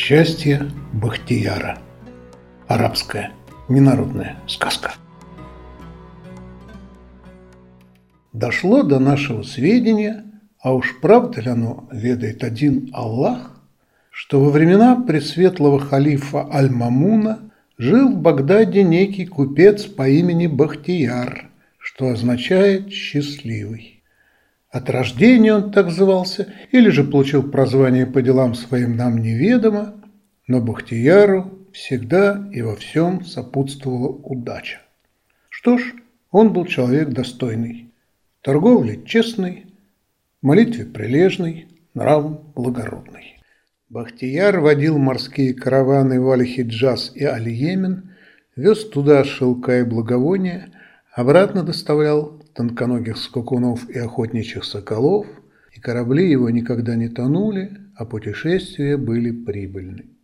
Счастье Бахтияра. Арабская ненародная сказка. Дошло до нашего сведения, а уж правда ли оно ведает один Аллах, что во времена пресветлого халифа Аль-Мамуна жил в Багдаде некий купец по имени Бахтияр, что означает «счастливый». От рождения он так звался, или же получил прозвание по делам своим нам неведомо, но Бахтияру всегда и во всем сопутствовала удача. Что ж, он был человек достойный, торговли честный, молитве прилежный, нравом благородный. Бахтияр водил морские караваны в Аль-Хиджаз и Аль-Йемен, вез туда шелка и благовония, обратно доставлял тонконогих скакунов и охотничьих соколов, и корабли его никогда не тонули, а путешествия были прибыльны.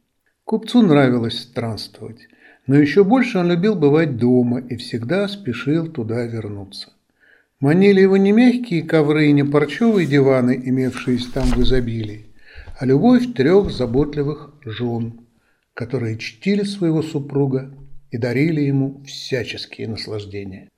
Купцу нравилось странствовать, но еще больше он любил бывать дома и всегда спешил туда вернуться. Манили его не мягкие ковры и не парчевые диваны, имевшиеся там в изобилии, а любовь трех заботливых жен, которые чтили своего супруга и дарили ему всяческие наслаждения.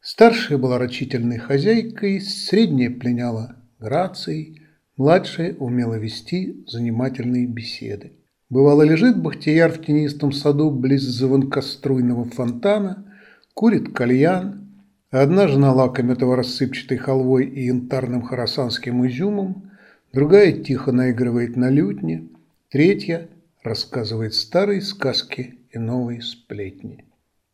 Старшая была рачительной хозяйкой, средняя пленяла грацией, младшая умела вести занимательные беседы. Бывало, лежит Бахтияр в тенистом саду близ звонкоструйного фонтана, курит кальян, а одна жена лакомит его рассыпчатой халвой и янтарным хоросанским изюмом, другая тихо наигрывает на лютне, третья рассказывает старые сказки и новые сплетни.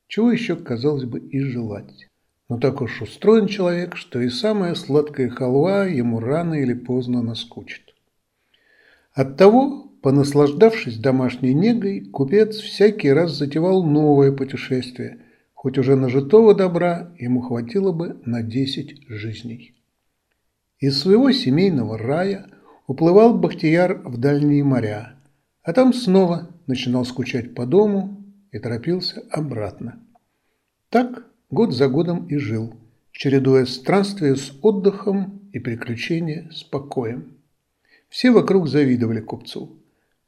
Чего еще, казалось бы, и желать. Но так уж устроен человек, что и самая сладкая халва ему рано или поздно наскучит. Оттого, понаслаждавшись домашней негой, купец всякий раз затевал новое путешествие, хоть уже нажитого добра ему хватило бы на десять жизней. Из своего семейного рая уплывал Бахтияр в дальние моря, а там снова начинал скучать по дому и торопился обратно. Так год за годом и жил, чередуя странствия с отдыхом и приключения с покоем. Все вокруг завидовали купцу.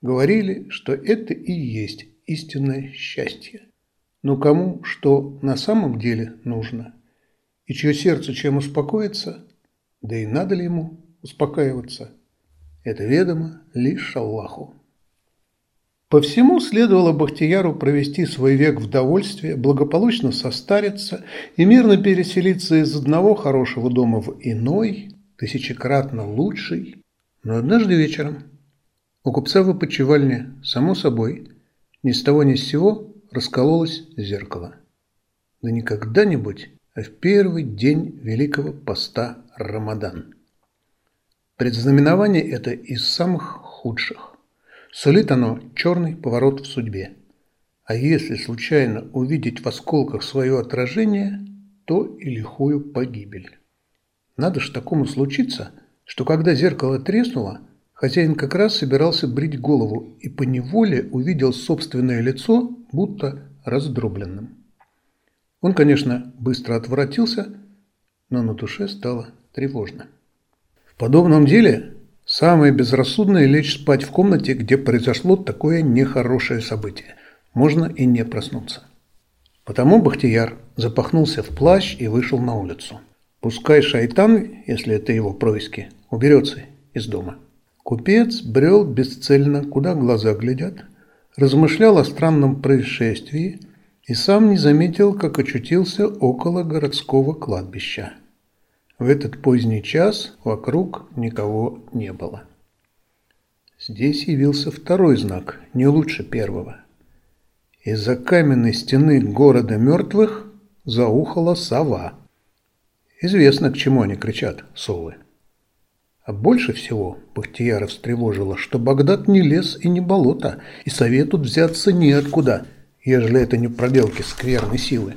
Говорили, что это и есть истинное счастье. Но кому что на самом деле нужно, и чье сердце чем успокоится, да и надо ли ему успокаиваться, это ведомо лишь Аллаху. По всему следовало Бахтияру провести свой век в довольстве, благополучно состариться и мирно переселиться из одного хорошего дома в иной, тысячекратно лучший. Но однажды вечером у купца в опочивальне, само собой, ни с того ни с сего раскололось зеркало. Да не когда-нибудь, а в первый день Великого Поста Рамадан. Предзнаменование это из самых худших. Сулит оно черный поворот в судьбе. А если случайно увидеть в осколках свое отражение, то и лихую погибель. Надо ж такому случиться, что когда зеркало треснуло, хозяин как раз собирался брить голову и поневоле увидел собственное лицо, будто раздробленным. Он, конечно, быстро отворотился, но на душе стало тревожно. В подобном деле Самое безрассудное – лечь спать в комнате, где произошло такое нехорошее событие. Можно и не проснуться. Потому Бахтияр запахнулся в плащ и вышел на улицу. Пускай шайтан, если это его происки, уберется из дома. Купец брел бесцельно, куда глаза глядят, размышлял о странном происшествии и сам не заметил, как очутился около городского кладбища. В этот поздний час вокруг никого не было. Здесь явился второй знак, не лучше первого. Из-за каменной стены города мертвых заухала сова. Известно, к чему они кричат, совы. А больше всего Бахтияра встревожило, что Багдад не лес и не болото, и советут взяться неоткуда, ежели это не проделки скверной силы.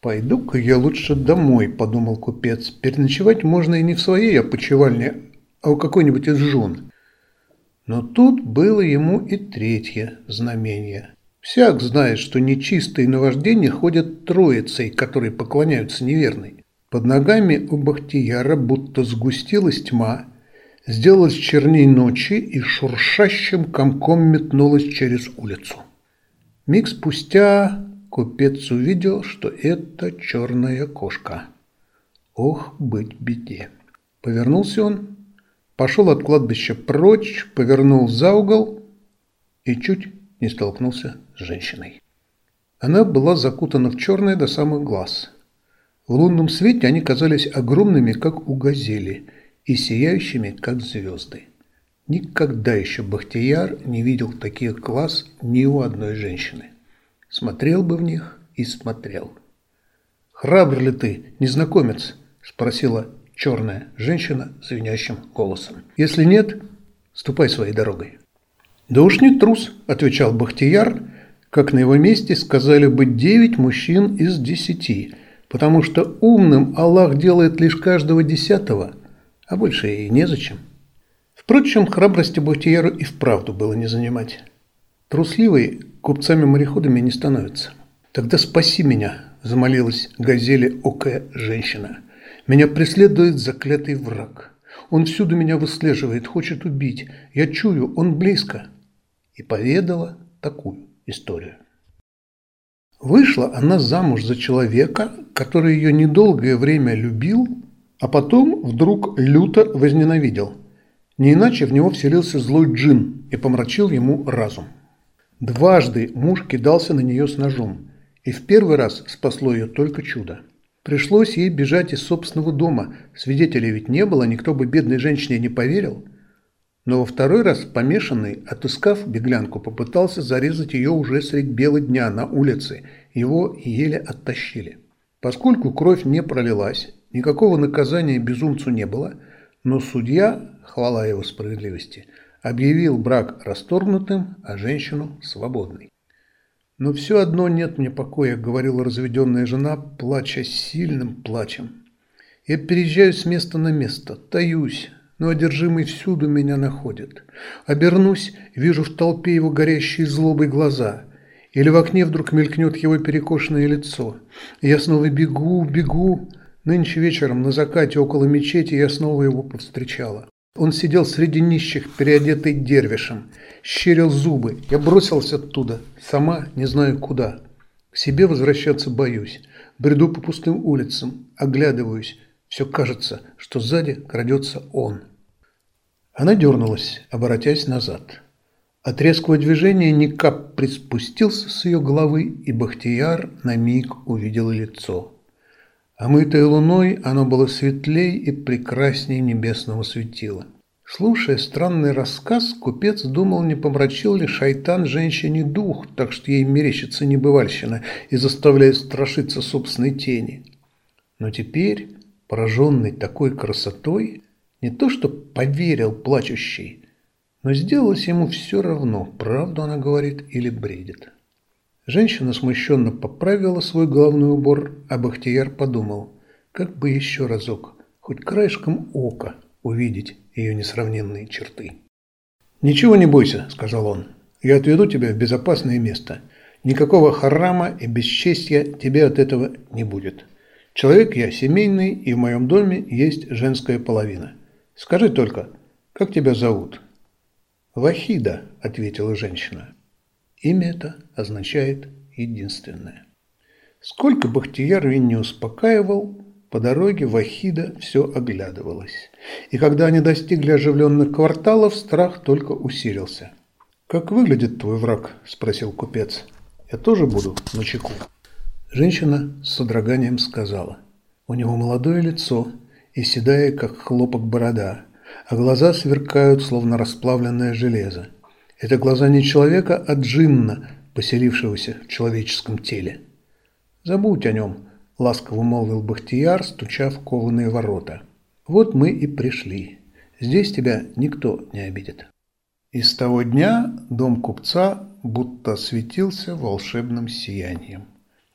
«Пойду-ка я лучше домой», – подумал купец. «Переночевать можно и не в своей опочивальне, а у какой-нибудь из жен». Но тут было ему и третье знамение. Всяк знает, что нечистые наваждения ходят троицей, которые поклоняются неверной. Под ногами у Бахтияра будто сгустилась тьма, сделалась черней ночи и шуршащим комком метнулась через улицу. Миг спустя купец увидел, что это черная кошка. Ох, быть беде! Повернулся он, пошел от кладбища прочь, повернул за угол и чуть не столкнулся с женщиной. Она была закутана в черное до самых глаз. В лунном свете они казались огромными, как у газели, и сияющими, как звезды. Никогда еще Бахтияр не видел таких глаз ни у одной женщины. Смотрел бы в них и смотрел. «Храбр ли ты, незнакомец?» – спросила черная женщина звенящим голосом. «Если нет, ступай своей дорогой». «Да уж не трус», – отвечал Бахтияр, как на его месте сказали бы девять мужчин из десяти, потому что умным Аллах делает лишь каждого десятого, а больше и незачем. Впрочем, храбрости Бахтияру и вправду было не занимать. Трусливый купцами-мореходами не становится. «Тогда спаси меня», – замолилась газели Оке женщина. «Меня преследует заклятый враг. Он всюду меня выслеживает, хочет убить. Я чую, он близко». И поведала такую историю. Вышла она замуж за человека, который ее недолгое время любил, а потом вдруг люто возненавидел. Не иначе в него вселился злой джин и помрачил ему разум. Дважды муж кидался на нее с ножом, и в первый раз спасло ее только чудо. Пришлось ей бежать из собственного дома, свидетелей ведь не было, никто бы бедной женщине не поверил. Но во второй раз помешанный, отыскав беглянку, попытался зарезать ее уже средь бела дня на улице, его еле оттащили. Поскольку кровь не пролилась, никакого наказания безумцу не было, но судья, хвала его справедливости, объявил брак расторгнутым, а женщину свободной. «Но все одно нет мне покоя», — говорила разведенная жена, плача сильным плачем. «Я переезжаю с места на место, таюсь, но одержимый всюду меня находит. Обернусь, вижу в толпе его горящие злобой глаза, или в окне вдруг мелькнет его перекошенное лицо. Я снова бегу, бегу. Нынче вечером на закате около мечети я снова его повстречала. Он сидел среди нищих, переодетый дервишем, щерил зубы. Я бросился оттуда, сама не знаю куда. К себе возвращаться боюсь. Бреду по пустым улицам, оглядываюсь. Все кажется, что сзади крадется он. Она дернулась, оборотясь назад. От резкого движения Никап приспустился с ее головы, и Бахтияр на миг увидел лицо. Омытое луной, оно было светлей и прекрасней небесного светила. Слушая странный рассказ, купец думал, не помрачил ли шайтан женщине дух, так что ей мерещится небывальщина и заставляет страшиться собственной тени. Но теперь, пораженный такой красотой, не то что поверил плачущий, но сделалось ему все равно, правду она говорит или бредит. Женщина смущенно поправила свой головной убор, а Бахтияр подумал, как бы еще разок, хоть краешком ока, увидеть ее несравненные черты. «Ничего не бойся», — сказал он, — «я отведу тебя в безопасное место. Никакого харама и бесчестья тебе от этого не будет. Человек я семейный, и в моем доме есть женская половина. Скажи только, как тебя зовут?» «Вахида», — ответила женщина. Имя это означает «единственное». Сколько Бахтияр Вин не успокаивал, по дороге Вахида все оглядывалась. И когда они достигли оживленных кварталов, страх только усилился. «Как выглядит твой враг?» – спросил купец. «Я тоже буду на чеку». Женщина с содроганием сказала. «У него молодое лицо и седая, как хлопок борода, а глаза сверкают, словно расплавленное железо. Это глаза не человека, а джинна, поселившегося в человеческом теле. «Забудь о нем», – ласково молвил Бахтияр, стуча в кованые ворота. «Вот мы и пришли. Здесь тебя никто не обидит». И с того дня дом купца будто светился волшебным сиянием.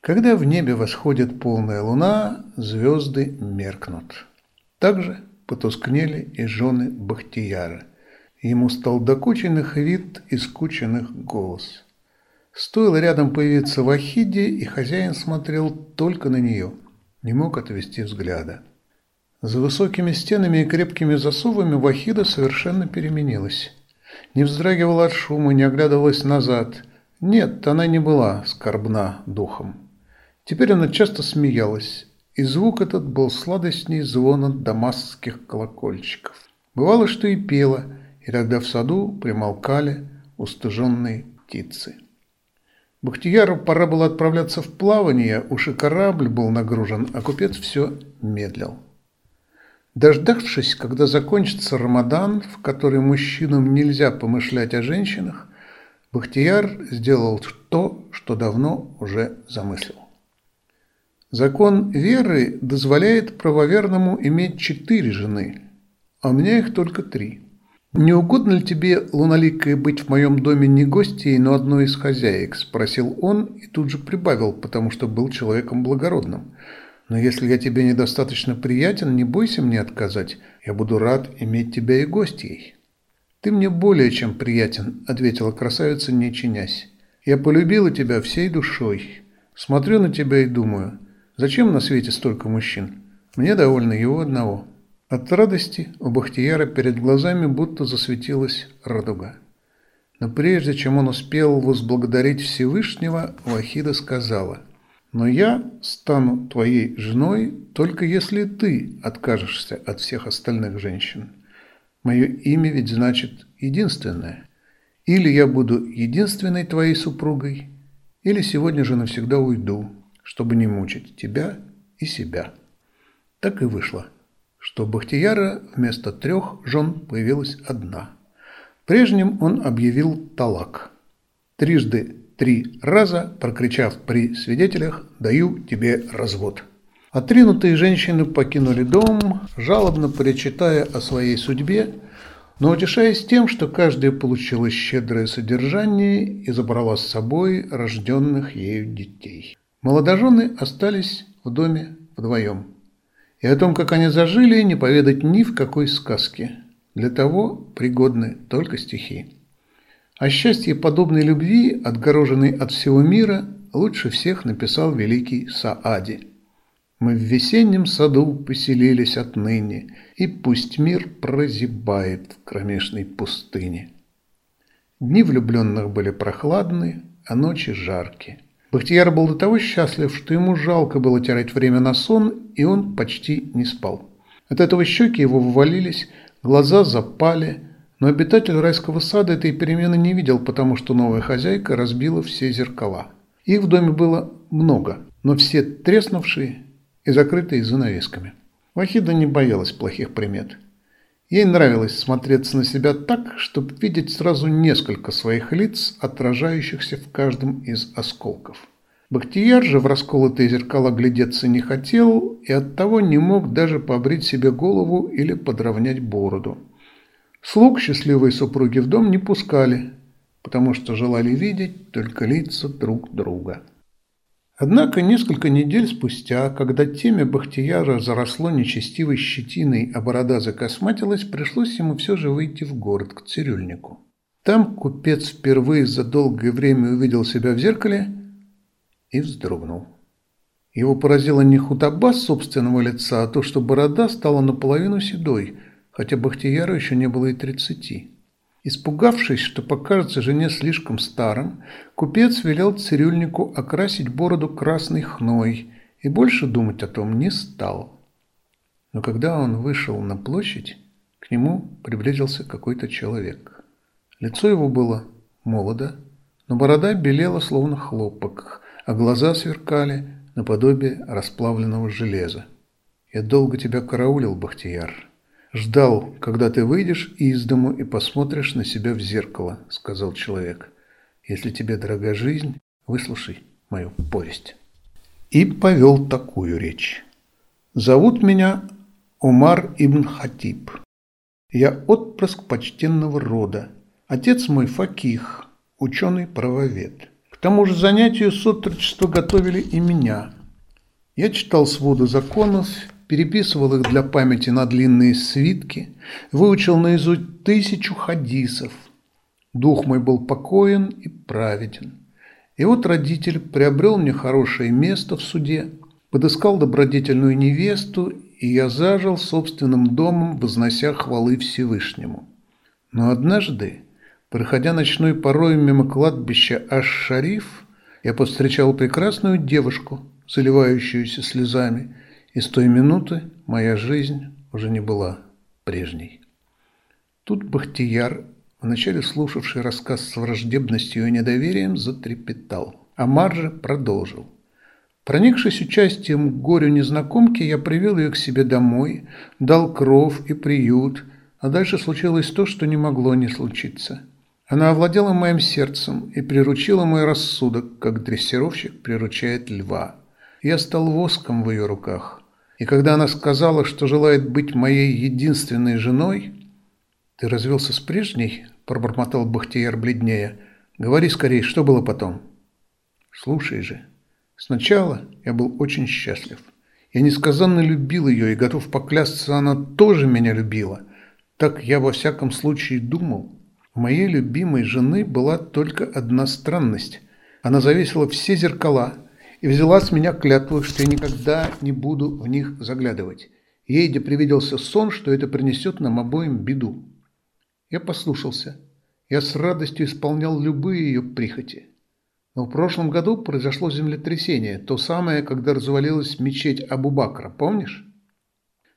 Когда в небе восходит полная луна, звезды меркнут. Также потускнели и жены Бахтияра – Ему стал докученных вид и скученных голос. Стоило рядом появиться Вахиде, и хозяин смотрел только на нее, не мог отвести взгляда. За высокими стенами и крепкими засовами Вахида совершенно переменилась. Не вздрагивала от шума, не оглядывалась назад. Нет, она не была скорбна духом. Теперь она часто смеялась, и звук этот был сладостней звона дамасских колокольчиков. Бывало, что и пела, и тогда в саду примолкали устыженные птицы. Бахтияру пора было отправляться в плавание, уж и корабль был нагружен, а купец все медлил. Дождавшись, когда закончится Рамадан, в который мужчинам нельзя помышлять о женщинах, Бахтияр сделал то, что давно уже замыслил. Закон веры дозволяет правоверному иметь четыре жены, а у меня их только три. «Не угодно ли тебе, луналикая, быть в моем доме не гостьей, но одной из хозяек?» – спросил он и тут же прибавил, потому что был человеком благородным. «Но если я тебе недостаточно приятен, не бойся мне отказать. Я буду рад иметь тебя и гостьей». «Ты мне более чем приятен», – ответила красавица, не чинясь. «Я полюбила тебя всей душой. Смотрю на тебя и думаю – Зачем на свете столько мужчин? Мне довольно его одного. От радости у Бахтияра перед глазами будто засветилась радуга. Но прежде чем он успел возблагодарить Всевышнего, Вахида сказала, «Но я стану твоей женой, только если ты откажешься от всех остальных женщин. Мое имя ведь значит «единственное». Или я буду единственной твоей супругой, или сегодня же навсегда уйду, чтобы не мучить тебя и себя. Так и вышло, что Бахтияра вместо трех жен появилась одна. Прежним он объявил талак. Трижды три раза, прокричав при свидетелях «даю тебе развод». Отринутые женщины покинули дом, жалобно причитая о своей судьбе, но утешаясь тем, что каждая получила щедрое содержание и забрала с собой рожденных ею детей. Молодожены остались в доме вдвоем. И о том, как они зажили, не поведать ни в какой сказке. Для того пригодны только стихи. О счастье подобной любви, отгороженной от всего мира, лучше всех написал великий Саади. «Мы в весеннем саду поселились отныне, и пусть мир прозябает в кромешной пустыне». Дни влюбленных были прохладны, а ночи жаркие. Бахтияр был до того счастлив, что ему жалко было терять время на сон, и он почти не спал. От этого щеки его вывалились, глаза запали, но обитатель райского сада этой перемены не видел, потому что новая хозяйка разбила все зеркала. Их в доме было много, но все треснувшие и закрытые занавесками. Вахида не боялась плохих примет. Ей нравилось смотреться на себя так, чтобы видеть сразу несколько своих лиц, отражающихся в каждом из осколков. Бахтияр же в расколотые зеркала глядеться не хотел и оттого не мог даже побрить себе голову или подровнять бороду. Слуг счастливой супруги в дом не пускали, потому что желали видеть только лица друг друга. Однако несколько недель спустя, когда темя Бахтияра заросло нечестивой щетиной, а борода закосматилась, пришлось ему все же выйти в город к цирюльнику. Там купец впервые за долгое время увидел себя в зеркале и вздрогнул. Его поразила не худоба собственного лица, а то, что борода стала наполовину седой, хотя Бахтияру еще не было и тридцати. Испугавшись, что покажется жене слишком старым, купец велел цирюльнику окрасить бороду красной хной и больше думать о том не стал. Но когда он вышел на площадь, к нему приблизился какой-то человек. Лицо его было молодо, но борода белела словно хлопок, а глаза сверкали наподобие расплавленного железа. «Я долго тебя караулил, Бахтияр», «Ждал, когда ты выйдешь из дому и посмотришь на себя в зеркало», — сказал человек. «Если тебе дорога жизнь, выслушай мою повесть». И повел такую речь. «Зовут меня Умар ибн Хатиб. Я отпрыск почтенного рода. Отец мой факих, ученый-правовед. К тому же занятию сотрудничества готовили и меня. Я читал своды законов переписывал их для памяти на длинные свитки, выучил наизусть тысячу хадисов. Дух мой был покоен и праведен. И вот родитель приобрел мне хорошее место в суде, подыскал добродетельную невесту и я зажил собственным домом, вознося хвалы Всевышнему. Но однажды, проходя ночной порой мимо кладбища Аш-Шариф, я повстречал прекрасную девушку, заливающуюся слезами, и с той минуты моя жизнь уже не была прежней. Тут Бахтияр, вначале слушавший рассказ с враждебностью и недоверием, затрепетал. А Маржа продолжил. Проникшись участием к горю незнакомки, я привел ее к себе домой, дал кров и приют, а дальше случилось то, что не могло не случиться. Она овладела моим сердцем и приручила мой рассудок, как дрессировщик приручает льва. Я стал воском в ее руках. И когда она сказала, что желает быть моей единственной женой... «Ты развелся с прежней?» – пробормотал Бахтияр бледнее. «Говори скорее, что было потом?» «Слушай же». Сначала я был очень счастлив. Я несказанно любил ее и готов поклясться, она тоже меня любила. Так я во всяком случае думал. У моей любимой жены была только одна странность. Она завесила все зеркала и взяла с меня клятву, что я никогда не буду в них заглядывать. Ей де привиделся сон, что это принесет нам обоим беду. Я послушался. Я с радостью исполнял любые ее прихоти. Но в прошлом году произошло землетрясение, то самое, когда развалилась мечеть Абу-Бакра, помнишь?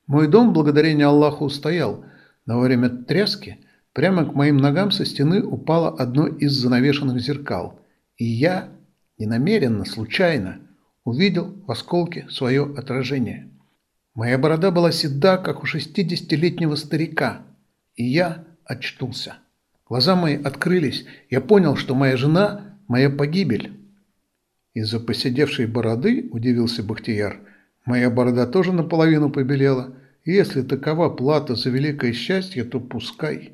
Мой дом, благодарение Аллаху, устоял, но во время тряски прямо к моим ногам со стены упало одно из занавешенных зеркал, и я, ненамеренно, случайно, увидел в осколке свое отражение. Моя борода была седа, как у шестидесятилетнего старика, и я очнулся. Глаза мои открылись, я понял, что моя жена моя погибель. Из-за посидевшей бороды, удивился Бахтияр, моя борода тоже наполовину побелела. Если такова плата за великое счастье, то пускай.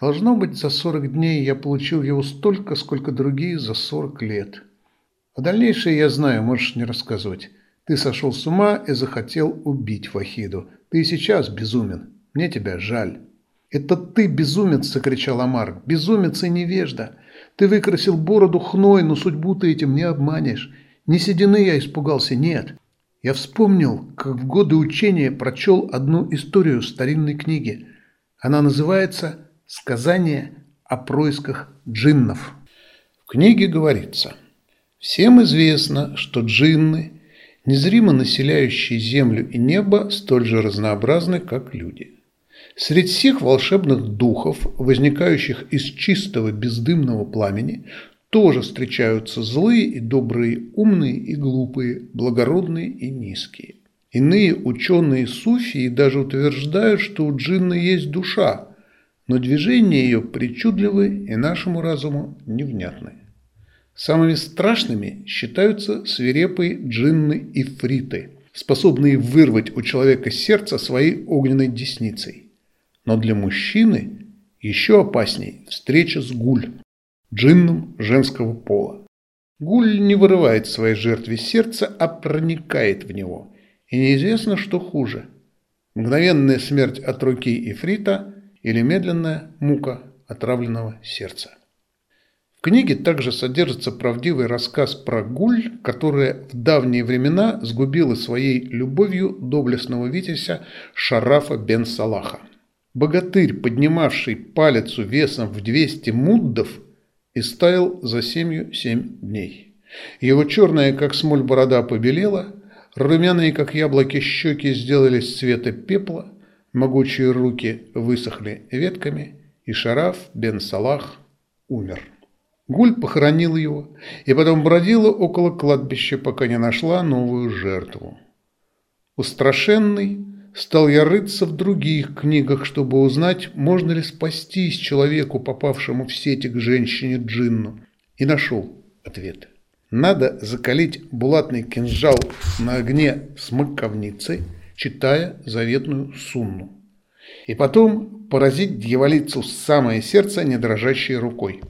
Должно быть, за сорок дней я получил его столько, сколько другие за сорок лет. А дальнейшее я знаю, можешь не рассказывать. Ты сошел с ума и захотел убить Вахиду. Ты сейчас безумен. Мне тебя жаль. «Это ты, безумец!» – закричал Амар. «Безумец и невежда! Ты выкрасил бороду хной, но судьбу ты этим не обманешь. Не седины я испугался, нет. Я вспомнил, как в годы учения прочел одну историю старинной книги. Она называется «Сказание о происках джиннов». В книге говорится, «Всем известно, что джинны, незримо населяющие землю и небо, столь же разнообразны, как люди». Среди всех волшебных духов, возникающих из чистого бездымного пламени, тоже встречаются злые и добрые, умные и глупые, благородные и низкие. Иные ученые суфии даже утверждают, что у джинна есть душа, но движения ее причудливы и нашему разуму невнятны. Самыми страшными считаются свирепые джинны и фриты, способные вырвать у человека сердце своей огненной десницей. Но для мужчины еще опасней встреча с гуль, джинном женского пола. Гуль не вырывает своей жертве сердце, а проникает в него. И неизвестно, что хуже. Мгновенная смерть от руки Ифрита или медленная мука отравленного сердца. Книге также содержится правдивый рассказ про Гуль, которая в давние времена сгубила своей любовью доблестного витязя Шарафа бен Салаха. Богатырь, поднимавший палицу весом в 200 муддов, истаял за семью семь дней. Его черная, как смоль, борода побелела, румяные, как яблоки, щеки сделались цвета пепла, могучие руки высохли ветками, и Шараф бен Салах умер. Гуль похоронил его и потом бродила около кладбища, пока не нашла новую жертву. Устрашенный, Стал я рыться в других книгах, чтобы узнать, можно ли спастись человеку, попавшему в сети к женщине-джинну. И нашел ответ. Надо закалить булатный кинжал на огне смыковницы, читая заветную сунну. И потом поразить дьяволицу в самое сердце не дрожащей рукой.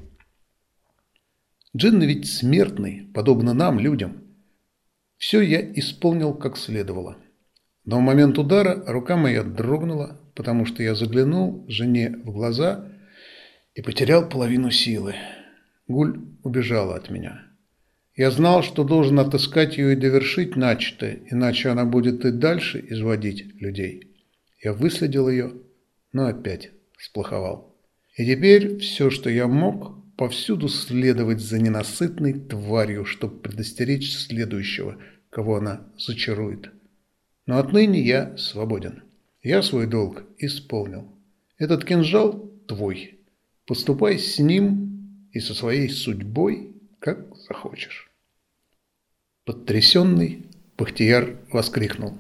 Джинны ведь смертный, подобно нам, людям. Все я исполнил как следовало. Но в момент удара рука моя дрогнула, потому что я заглянул жене в глаза и потерял половину силы. Гуль убежала от меня. Я знал, что должен отыскать ее и довершить начатое, иначе она будет и дальше изводить людей. Я выследил ее, но опять сплоховал. И теперь все, что я мог, повсюду следовать за ненасытной тварью, чтобы предостеречь следующего, кого она зачарует. Но отныне я свободен. Я свой долг исполнил. Этот кинжал твой. Поступай с ним и со своей судьбой, как захочешь. Потрясенный, Бахтияр воскликнул.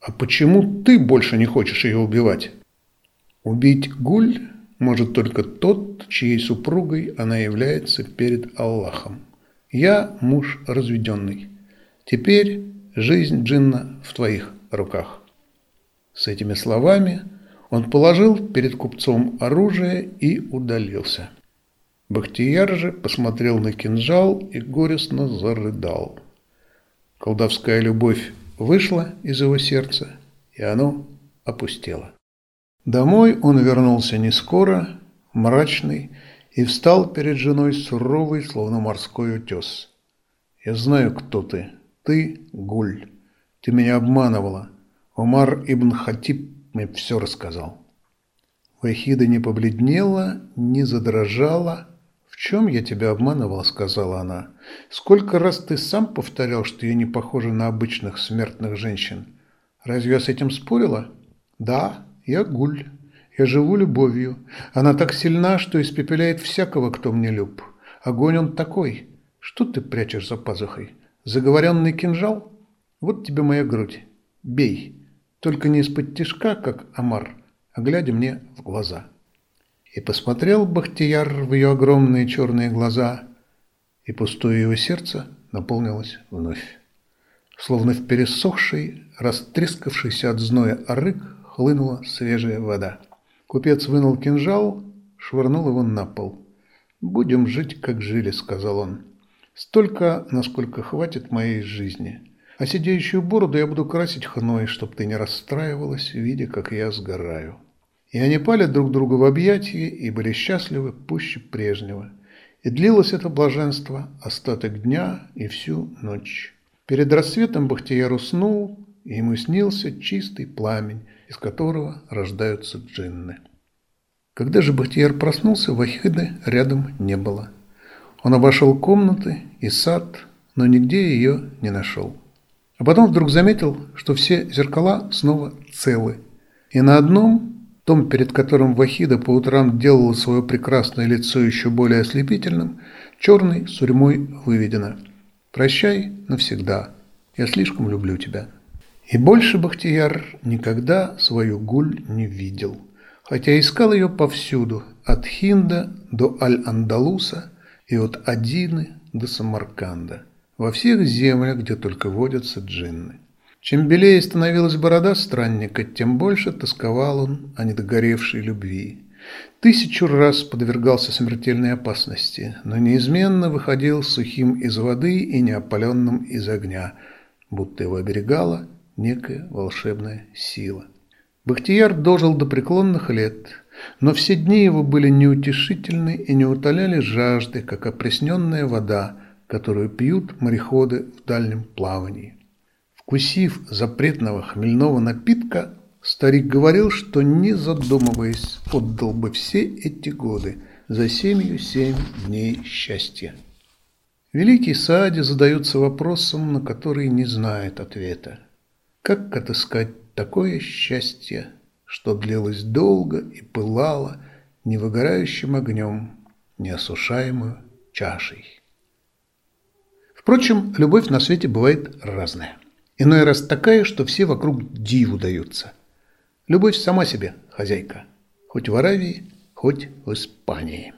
«А почему ты больше не хочешь ее убивать?» «Убить Гуль может только тот, чьей супругой она является перед Аллахом. Я муж разведенный. Теперь жизнь Джинна в твоих руках». С этими словами он положил перед купцом оружие и удалился. Бахтияр же посмотрел на кинжал и горестно зарыдал. Колдовская любовь вышла из его сердца, и оно опустело. Домой он вернулся не скоро, мрачный, и встал перед женой суровый, словно морской утес. «Я знаю, кто ты. Ты – Гуль. Ты меня обманывала. Умар ибн Хатиб мне все рассказал». Вахида не побледнела, не задрожала, «В чем я тебя обманывала?» – сказала она. «Сколько раз ты сам повторял, что я не похожа на обычных смертных женщин? Разве я с этим спорила?» «Да, я гуль. Я живу любовью. Она так сильна, что испепеляет всякого, кто мне люб. Огонь он такой. Что ты прячешь за пазухой? Заговоренный кинжал? Вот тебе моя грудь. Бей. Только не из-под тишка, как Амар, а глядя мне в глаза». И посмотрел Бахтияр в ее огромные черные глаза, и пустое его сердце наполнилось вновь. Словно в пересохший, растрескавшийся от зноя арык хлынула свежая вода. Купец вынул кинжал, швырнул его на пол. «Будем жить, как жили», — сказал он. «Столько, насколько хватит моей жизни. А сидеющую бороду я буду красить хной, чтоб ты не расстраивалась, видя, как я сгораю». И они пали друг другу в объятии и были счастливы пуще прежнего. И длилось это блаженство остаток дня и всю ночь. Перед рассветом Бахтияр уснул, и ему снился чистый пламень, из которого рождаются джинны. Когда же Бахтияр проснулся, Вахиды рядом не было. Он обошел комнаты и сад, но нигде ее не нашел. А потом вдруг заметил, что все зеркала снова целы. И на одном том, перед которым Вахида по утрам делала свое прекрасное лицо еще более ослепительным, черной сурьмой выведено «Прощай навсегда, я слишком люблю тебя». И больше Бахтияр никогда свою гуль не видел, хотя искал ее повсюду, от Хинда до Аль-Андалуса и от Адины до Самарканда, во всех землях, где только водятся джинны. Чем белее становилась борода странника, тем больше тосковал он о недогоревшей любви. Тысячу раз подвергался смертельной опасности, но неизменно выходил сухим из воды и неопаленным из огня, будто его оберегала некая волшебная сила. Бахтияр дожил до преклонных лет, но все дни его были неутешительны и не утоляли жажды, как опресненная вода, которую пьют мореходы в дальнем плавании. Вкусив запретного хмельного напитка, старик говорил, что, не задумываясь, отдал бы все эти годы за семью семь дней счастья. Великий Саади задается вопросом, на который не знает ответа. Как отыскать такое счастье, что длилось долго и пылало невыгорающим огнем, неосушаемую чашей? Впрочем, любовь на свете бывает разная. Иной раз такая, что все вокруг диву даются. Любовь сама себе хозяйка, хоть в Аравии, хоть в Испании.